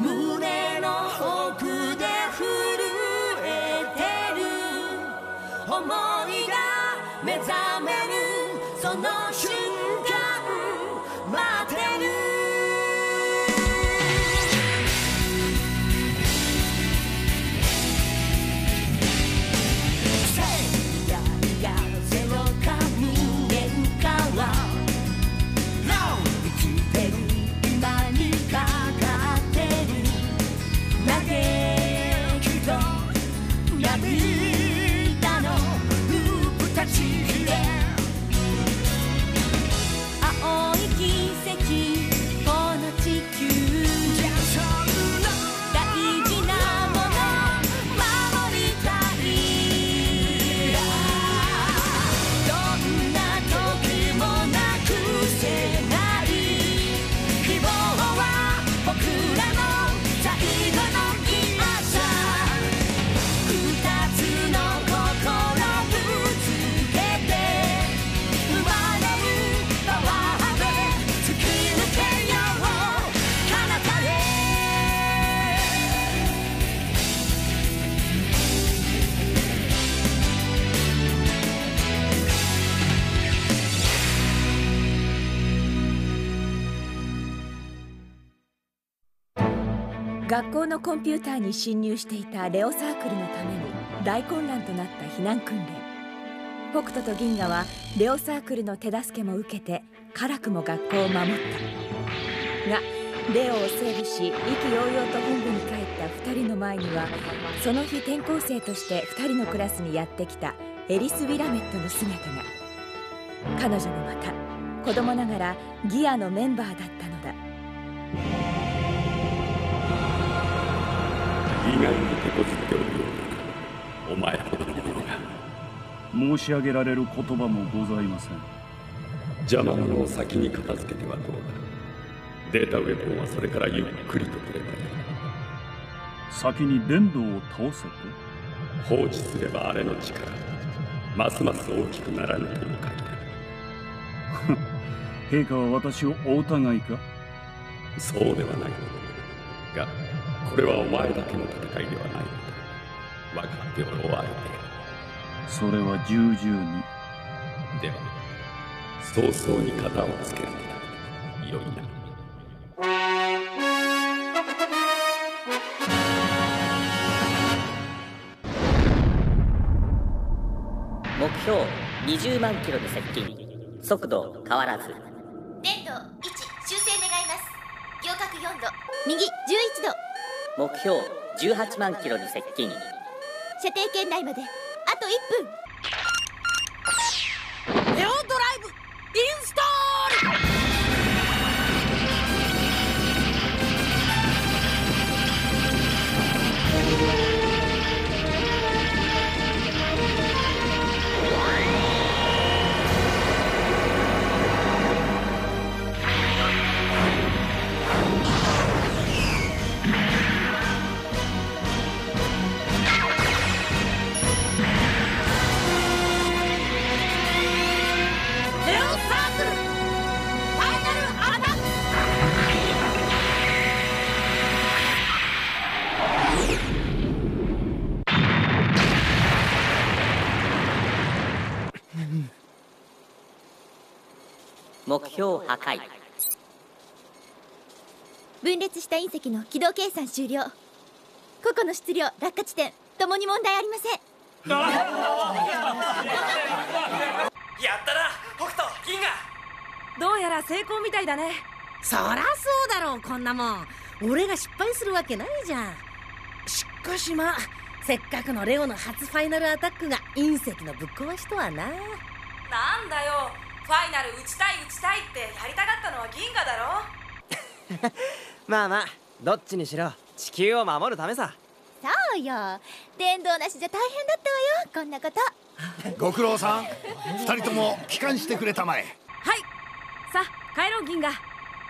胸の奥学校のコンピューターに侵入していたレオサークルのために大混乱となった避難訓練。北斗と銀河はレオサークルの手助けも受けて辛くも学校を守った。がレオを整備し意気揚々と本部に帰った2人の前にはその日転校生として2人のクラスにやってきたエリス・ウィラメットの姿が。彼女もまた子供ながらギアのメンバーだった意外に手こずっておるようだお前ほどの者が。申し上げられる言葉もございません。邪魔者を先に片付けてはどうだデータウェポンはそれからゆっくりと取ればいい。先に伝道を倒せと。放置すればあれの力ますます大きくならぬという限り陛下は私をお疑いか？そうではないがこれはお前だけの戦いではないのだ分かっておろう相それは重々にでは早々に型をつけるのだよいな目標20万キロで接近。速度変わらず。電度1修正願います。行角4度。右11度。目標18万キロに接近。射程圏内まであと1分。目標破壊。分裂した隕石の軌道計算終了。個々の質量落下地点ともに問題ありません。やったな北斗銀河。どうやら成功みたいだね。そらそうだろうこんなもん。俺が失敗するわけないじゃん。しかしまあせっかくのレオの初ファイナルアタックが隕石のぶっ壊しとはなファイナル打ちたい打ちたいってやりたかったのは銀河だろ？まあまあどっちにしろ地球を守るためさ。そうよ。電動なしじゃ大変だったわよこんなこと。ご苦労さん。二人とも帰還してくれたまえ。はい。さあ帰ろう銀河。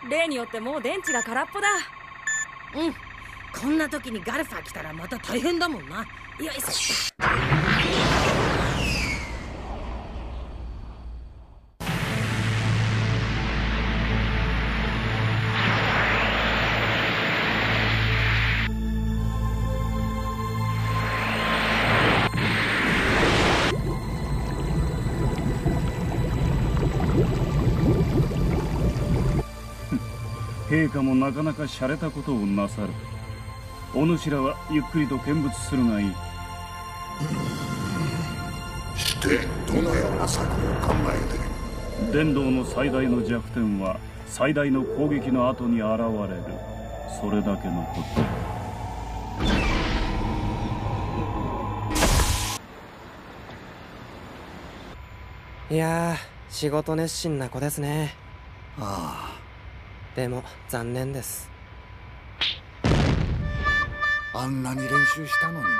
例によってもう電池が空っぽだ。うん。こんな時にガルファ来たらまた大変だもんな。よいしょ陛下もなかなか洒落たことをなさる。お主らはゆっくりと見物するがいい。してどのような策を考えて？伝道の最大の弱点は最大の攻撃の後に現れる。それだけのこと。いやー仕事熱心な子ですね。あでも残念です。ああんなに練習したのにな。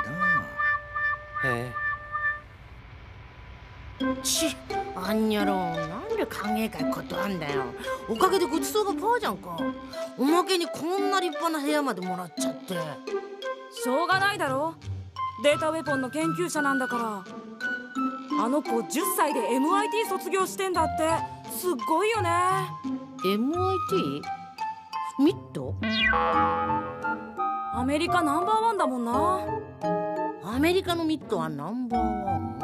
へちあんにゃろなんで歓迎会断んだよ。おかげでごちそうがパーじゃんか。おまけにこんな立派な部屋までもらっちゃって。しょうがないだろ。データウェポンの研究者なんだから。あの子10歳で MIT 卒業してんだって。すっごいよね MIT? ミッドアメリカナンバーワンだもんな。アメリカのミッドはナンバーワン？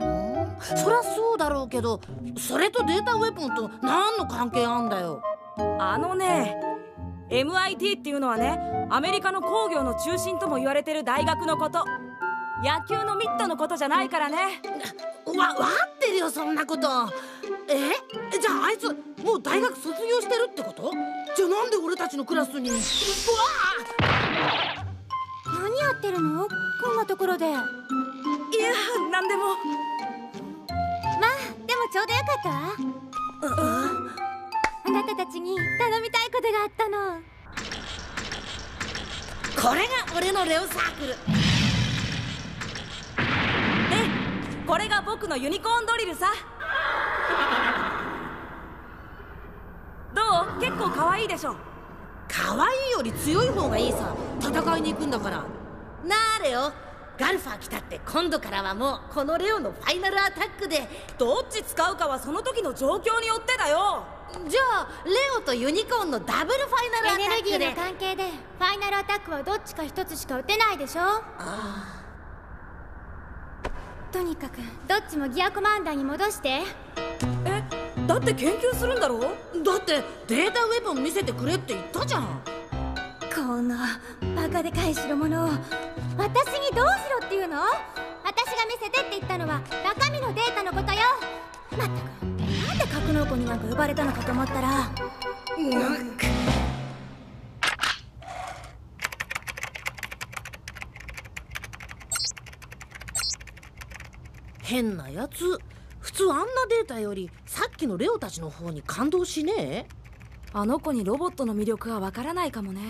うん？そりゃそうだろうけどそれとデータウェポンと何の関係あんだよ？あのね MIT っていうのはねアメリカの工業の中心とも言われてる大学のこと野球のミットのことじゃないからね。わ分かってるよそんなこと。え？じゃああいつもう大学卒業してるってこと？じゃあなんで俺たちのクラスに？うわ何やってるの？こんなところで。まあいやなんでも。でもちょうどよかったわ。あなたたちに頼みたいことがあったの。これが俺のレオサークルこれが僕のユニコーンドリルさ。どう？結構可愛いでしょ。可愛いより強い方がいいさ。戦いに行くんだから。なあレオガルファー来たって今度からはもうこのレオのファイナルアタックで。どっち使うかはその時の状況によってだよ。じゃあレオとユニコーンのダブルファイナルアタックで。エネルギーの関係でファイナルアタックはどっちか一つしか打てないでしょとにかくどっちもギアコマンダーに戻して。えだって研究するんだろ？だってデータウェポン見せてくれって言ったじゃん。このバカでかい代物を私にどうしろっていうの？私が見せてって言ったのは中身のデータのことよ。まったく。なんで格納庫になんか呼ばれたのかと思ったら変なやつ。普通あんなデータよりさっきのレオたちの方に感動しねあの子にロボットの魅力はわからないかもね。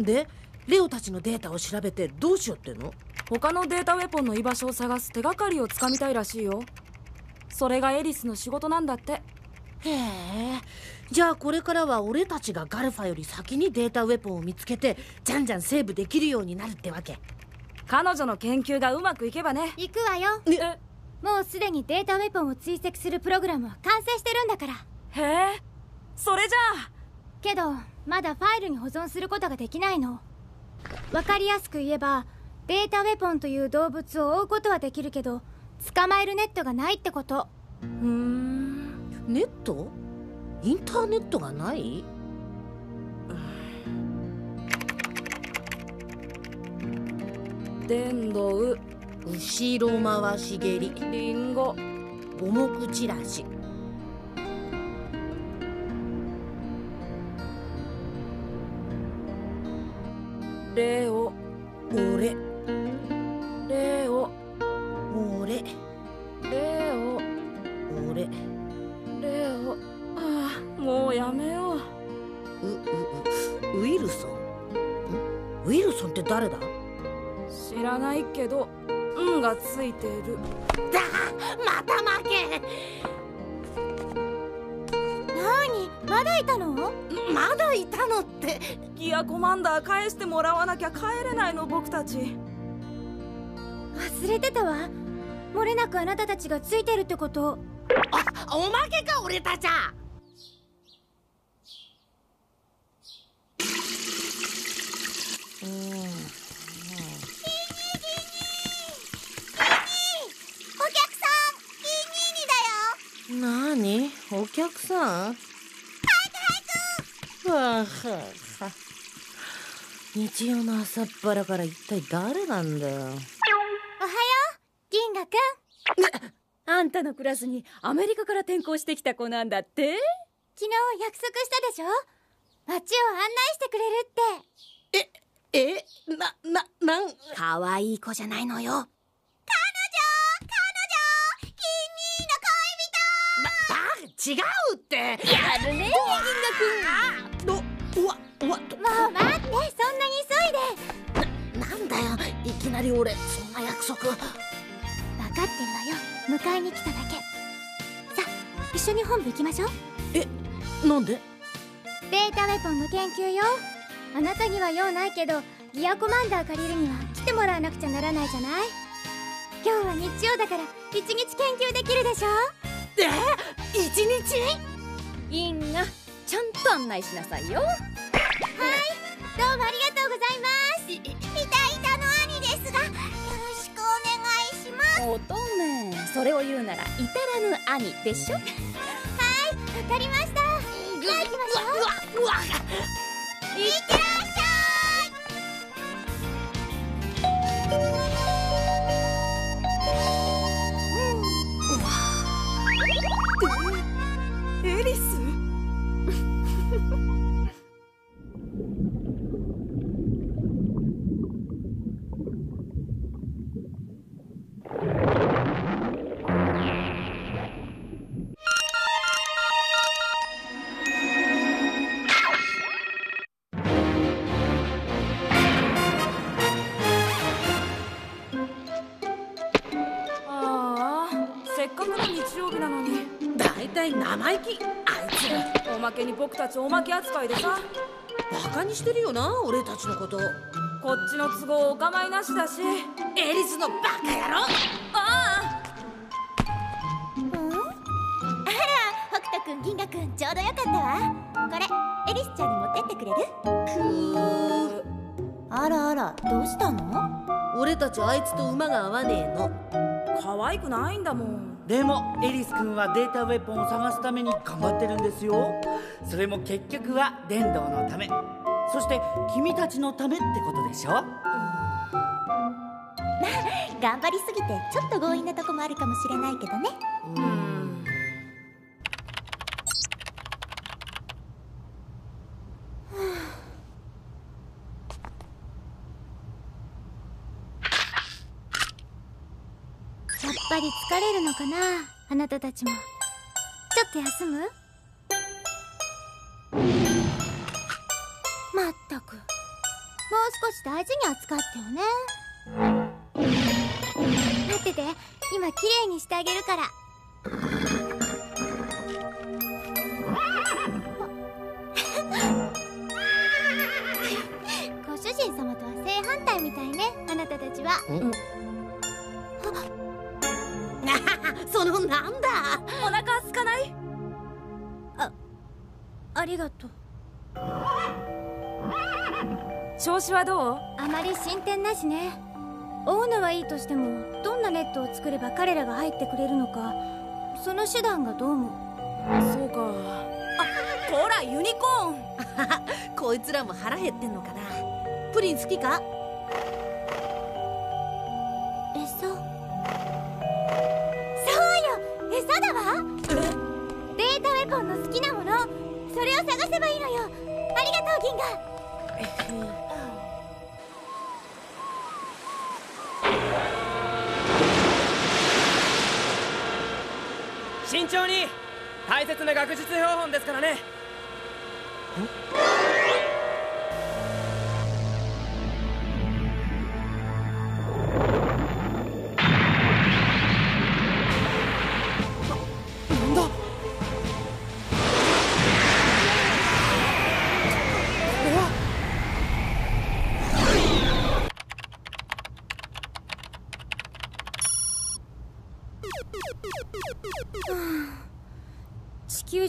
えでレオたちのデータを調べてどうしようっての？他のデータウェポンの居場所を探す手がかりをつかみたいらしいよ。それがエリスの仕事なんだって。へえ。じゃあこれからは俺たちがガルファより先にデータウェポンを見つけてじゃんじゃんセーブできるようになるってわけ。彼女の研究がうまくいけばね。行くわよ。えもうすでにデータウェポンを追跡するプログラムは完成してるんだから。へえそれじゃあ。けどまだファイルに保存することができないの。わかりやすく言えばデータウェポンという動物を追うことはできるけど捕まえるネットがないってこと。うーん。ネット？インターネットがない？電動後ろ回し蹴り。リンゴ。五目チラシレオ。俺レオ。俺レオ。俺レオ。ああもうやめよう。うううウィルソン？んウィルソンって誰だ？知らないけど「運がついてる。だまた負け。何？まだいたの？まだいたのって。ギアコマンダー返してもらわなきゃ帰れないの僕たち。忘れてたわ。漏れなくあなたたちがついてるってこと。あおまけか俺たちゃお客さなにお客さん？早く早くわあはあ日曜の朝っぱらから一体誰なんだよ？おはよう銀河くん。あんたのクラスにアメリカから転校してきた子なんだって？昨日約束したでしょ？街を案内してくれるって。えなななん？可愛い子じゃないのよ違うって。やるね。どうわうわもう待ってそんなに急いで。なんだよ。いきなり俺そんな約束。分かってるわよ。迎えに来ただけ。さあ一緒に本部行きましょう。なんで？データウェポンの研究よ。あなたには用ないけどギアコマンダー借りるには来てもらわなくちゃならないじゃない？今日は日曜だから一日研究できるでしょ？え？一日？銀がちゃんと案内しなさいよ。どうもありがとうございます。いたいたの兄ですがよろしくお願いします。乙女。それを言うなら至らぬ兄でしょ？わかりました。じゃあ行きましょううわうわ。いってら Ha ha ha! に僕たちおまけ扱いでさ。バカにしてるよな俺たちのこと。こっちの都合お構いなしだし。エリスのバカ野郎。あうん？あら北斗くん銀河くんちょうどよかったわ。これエリスちゃんに持ってってくれる？あらあらどうしたの？俺たちあいつと馬が合わねえの。あ可愛くないんだもんでもエリス君はデータウェポンを探すために頑張ってるんですよ。それも結局は伝道のため。そして君たちのためってことでしょ？頑張りすぎてちょっと強引なとこもあるかもしれないけどね。うんやっぱり疲れるのかな？あなたたちも。ちょっと休む？まったく。もう少し大事に扱ってよね。待ってて。今綺麗にしてあげるから。ご主人様とは正反対みたいね。あなたたちは。そのなんだ？お腹空かない？ありがとう。調子はどう？あまり進展なしね。追うのはいいとしてもどんなネットを作れば彼らが入ってくれるのかその手段がどうも。そうか。あこらユニコーン。こいつらも腹減ってんのかな。プリン好きか？それを探せばいいのよ。ありがとう銀河。慎重に。大切な学術標本ですからね。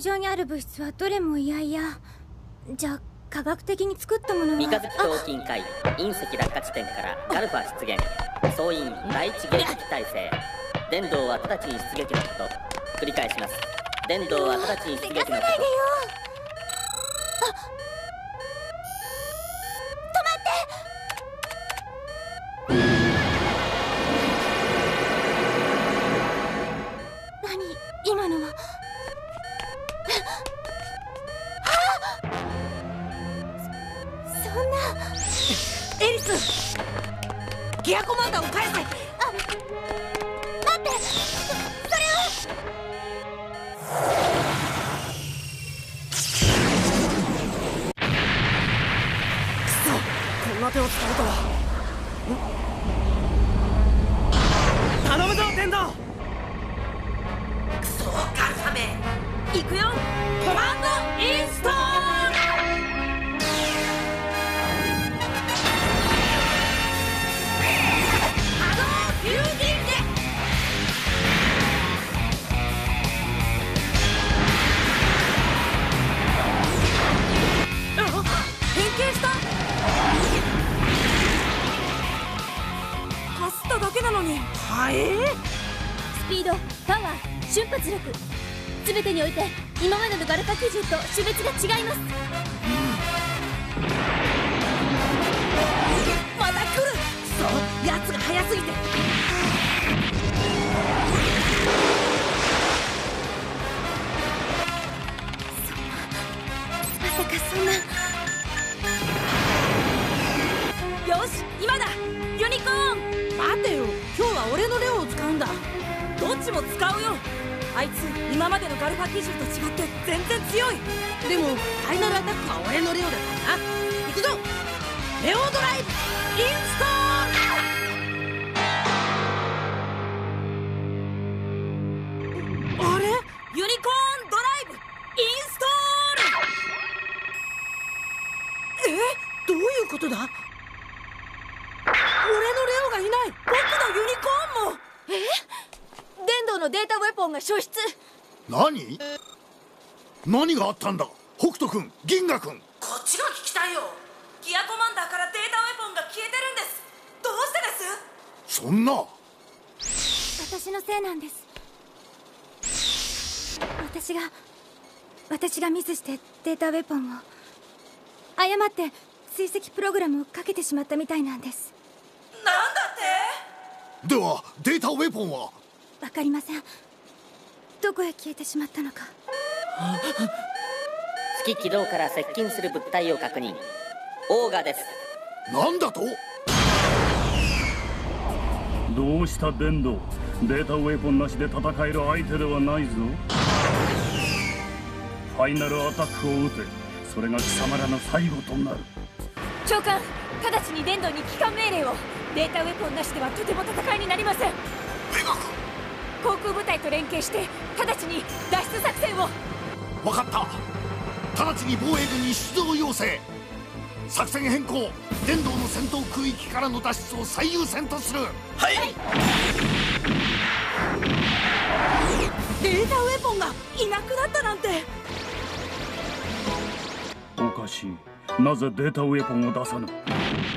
上にある物質はどれもいやいや。じゃあ科学的に作ったものは？三日月闘金会隕石落下地点からガルファ出現。総員第一迎撃体制電動は直ちに出撃のこと。繰り返します。電動は直ちに出撃のこと。あ止まって！何？今のは？ギアコマンダーを種別が違います。うん。まだ来る。そうやつが早すぎて。まさかそんな。よし今だ。ユニコーン。待てよ。今日は俺のレオを使うんだ。どっちも使うよ。あいつ今までのガルファ基準と違って全然強い。でもファイナルアタックは俺のレオだからな。行くぞ。レオドライブ。インストール。あれ？ユニコーンドライブ。インストール。え？どういうことだ？俺のレオがいない。僕のユニコーンも。え？電動のデータウェポンが消失。何？何があったんだ？北斗君銀河君こっちが聞きたいよ。ギアコマンダーからデータウェポンが消えてるんです。どうしてです？そんな。私のせいなんです。私が私がミスしてデータウェポンを誤って追跡プログラムをかけてしまったみたいなんです。なんだって？ではデータウェポンは？わかりませんどこへ消えてしまったのか。月軌道から接近する物体を確認。オーガです。なんだと？どうした電動データウェポンなしで戦える相手ではないぞ。ファイナルアタックを撃て。それが貴様らの最後となる。長官直ちに電動に帰還命令を。データウェポンなしではとても戦いになりません航空部隊と連携して直ちに脱出作戦を。分かった。直ちに防衛軍に出動要請。作戦変更。電動の戦闘空域からの脱出を最優先とする。はい。データウェポンがいなくなったなんて。おかしい。なぜデータウェポンを出さぬ？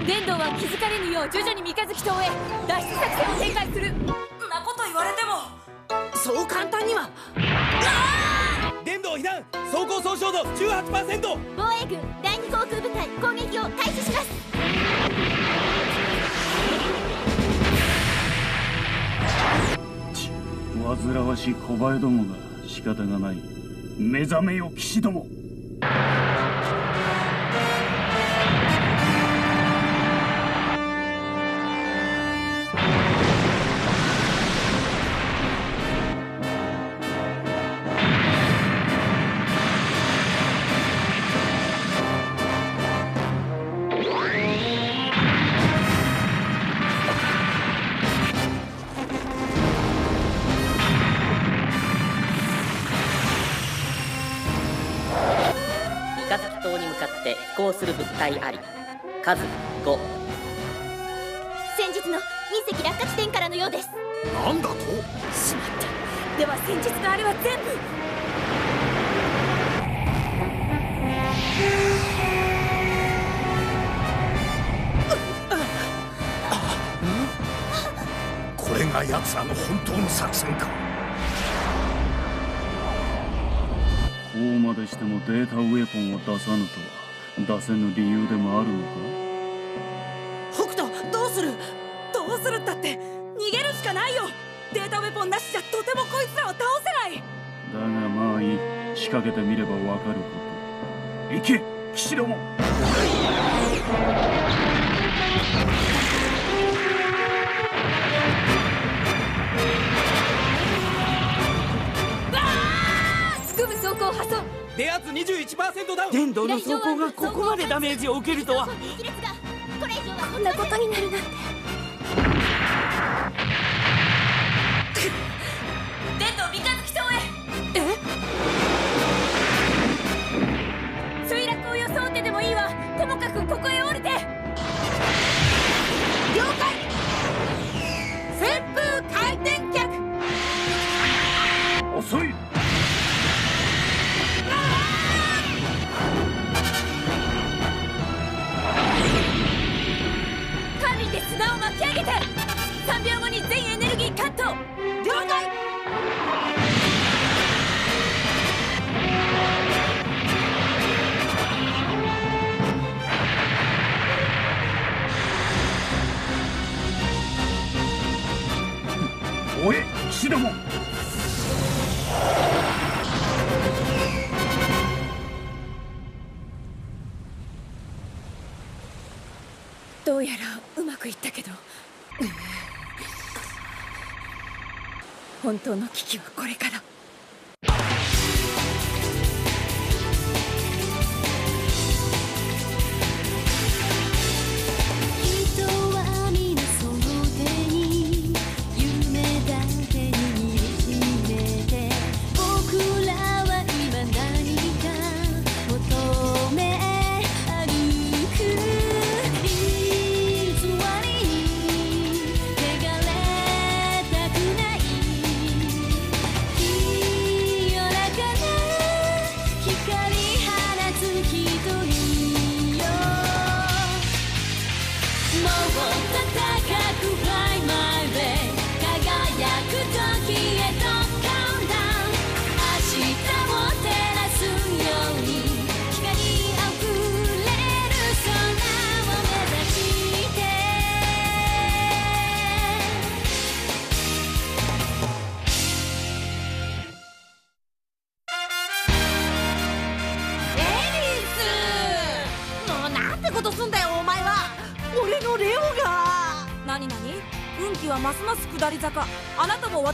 電動は気づかれぬよう徐々に三日月島へ脱出作戦を展開するそう簡単には。電動避難走行総衝度18%防衛軍第二航空部隊攻撃を開始します。煩わしい小林どもが仕方がない。目覚めよ騎士ども数5先日の隕石落下地点からのようです。なんだと？しまった。では先日のあれは全部。これが奴らの本当の作戦か。こうまでしてもデータウェポンを出さぬとは出せぬ理由でもあるのか？ったって逃げるしかないよ。データウェポンなしじゃとてもこいつらは倒せない。だがまあいい。仕掛けてみればわかること。行け騎士ども。電圧21%ダウン。電動の走行がここまでダメージを受けるとは。激烈がこれ以上はこんなことになるなんてシナモンどうやらうまくいったけど。本当の危機はこれから。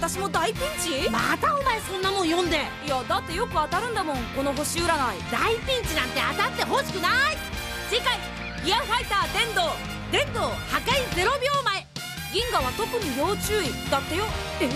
私も大ピンチ？またお前そんなもん読んで。いやだってよく当たるんだもんこの星占い。大ピンチなんて当たってほしくない。次回ギアファイター電動電動破壊0秒前。銀河は特に要注意。だってよ。え？